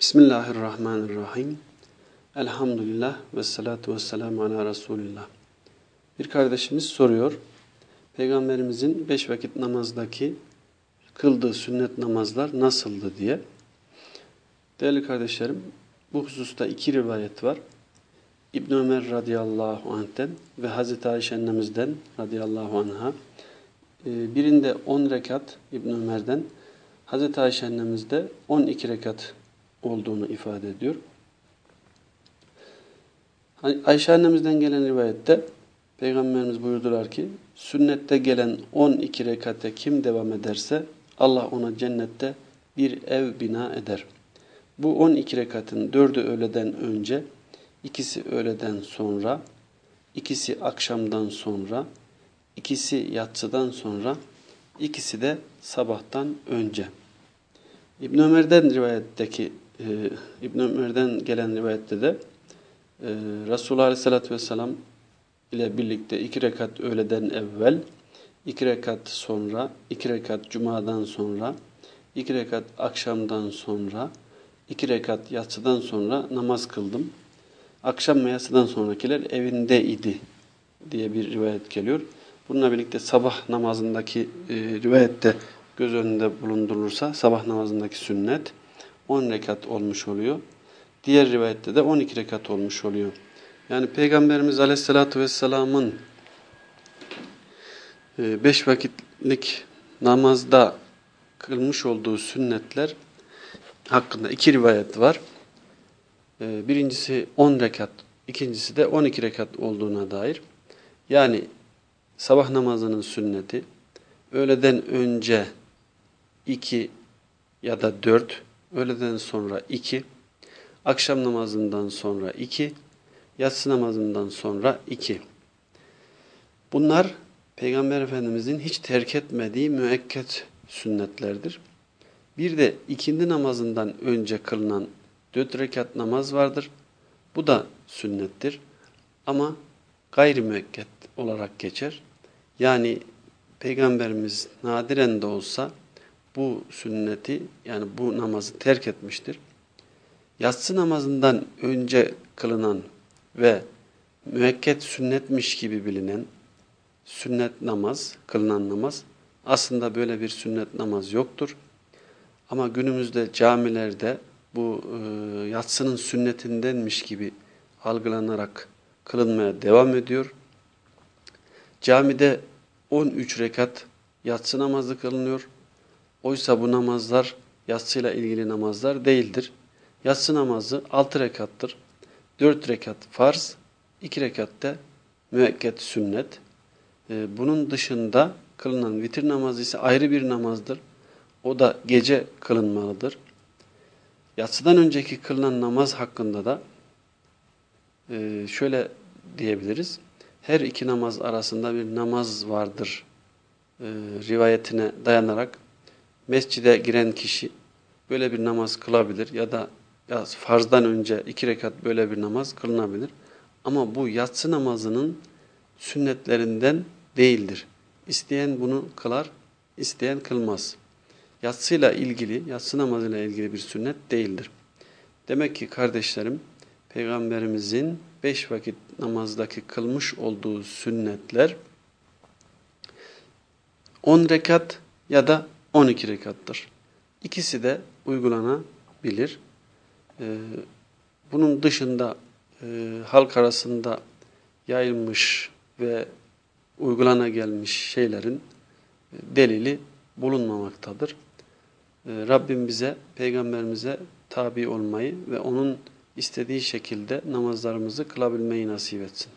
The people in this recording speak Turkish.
Bismillahirrahmanirrahim. Elhamdülillah ve salatu ve selamu ala Resulillah. Bir kardeşimiz soruyor. Peygamberimizin beş vakit namazdaki kıldığı sünnet namazlar nasıldı diye. Değerli kardeşlerim, bu hususta iki rivayet var. İbn Ömer radıyallahu anh'ten ve Hazreti Ayşe annemizden radıyallahu anha. Ee, birinde 10 rekat İbn Ömer'den, Hazreti Ayşe annemizde 12 rekat olduğunu ifade ediyor. Hani Ayşe annemizden gelen rivayette Peygamberimiz buyurdular ki sünnette gelen 12 rekate kim devam ederse Allah ona cennette bir ev bina eder. Bu 12 rekatın dördü öğleden önce, ikisi öğleden sonra, ikisi akşamdan sonra, ikisi yatsıdan sonra, ikisi de sabahtan önce. İbn Ömer'den rivayetteki e, İbn Ömer'den gelen rivayette de e, Resulullah Aleyhisselatü Vesselam ile birlikte iki rekat öğleden evvel, iki rekat sonra, iki rekat cumadan sonra, iki rekat akşamdan sonra, iki rekat yatsıdan sonra namaz kıldım. Akşam ve yatsıdan sonrakiler evinde idi diye bir rivayet geliyor. Bununla birlikte sabah namazındaki e, rivayette göz önünde bulundurulursa sabah namazındaki sünnet 10 rekat olmuş oluyor. Diğer rivayette de 12 rekat olmuş oluyor. Yani Peygamberimiz Aleyhisselatü Vesselam'ın 5 e, vakitlik namazda kılmış olduğu sünnetler hakkında iki rivayet var. E, birincisi 10 rekat, ikincisi de 12 rekat olduğuna dair. Yani sabah namazının sünneti öğleden önce 2 ya da 4 öğleden sonra iki, akşam namazından sonra iki, yatsı namazından sonra iki. Bunlar Peygamber Efendimizin hiç terk etmediği müekket sünnetlerdir. Bir de ikindi namazından önce kılınan dört rekat namaz vardır. Bu da sünnettir. Ama gayri müekket olarak geçer. Yani Peygamberimiz nadiren de olsa bu sünneti yani bu namazı terk etmiştir. Yatsı namazından önce kılınan ve müekket sünnetmiş gibi bilinen sünnet namaz, kılınan namaz aslında böyle bir sünnet namaz yoktur. Ama günümüzde camilerde bu e, yatsının sünnetindenmiş gibi algılanarak kılınmaya devam ediyor. Camide 13 rekat yatsı namazı kılınıyor. Oysa bu namazlar yatsıyla ilgili namazlar değildir. Yatsı namazı 6 rekattır. 4 rekat farz, 2 rekat da müekket sünnet. Ee, bunun dışında kılınan vitir namazı ise ayrı bir namazdır. O da gece kılınmalıdır. Yatsıdan önceki kılınan namaz hakkında da e, şöyle diyebiliriz. Her iki namaz arasında bir namaz vardır e, rivayetine dayanarak mescide giren kişi böyle bir namaz kılabilir ya da ya farzdan önce iki rekat böyle bir namaz kılınabilir. Ama bu yatsı namazının sünnetlerinden değildir. İsteyen bunu kılar, isteyen kılmaz. Yatsıyla ilgili, yatsı namazıyla ilgili bir sünnet değildir. Demek ki kardeşlerim, Peygamberimizin beş vakit namazdaki kılmış olduğu sünnetler on rekat ya da 12 rekattır. İkisi de uygulanabilir. Ee, bunun dışında e, halk arasında yayılmış ve uygulana gelmiş şeylerin e, delili bulunmamaktadır. Ee, Rabbim bize, Peygamberimize tabi olmayı ve onun istediği şekilde namazlarımızı kılabilmeyi nasip etsin.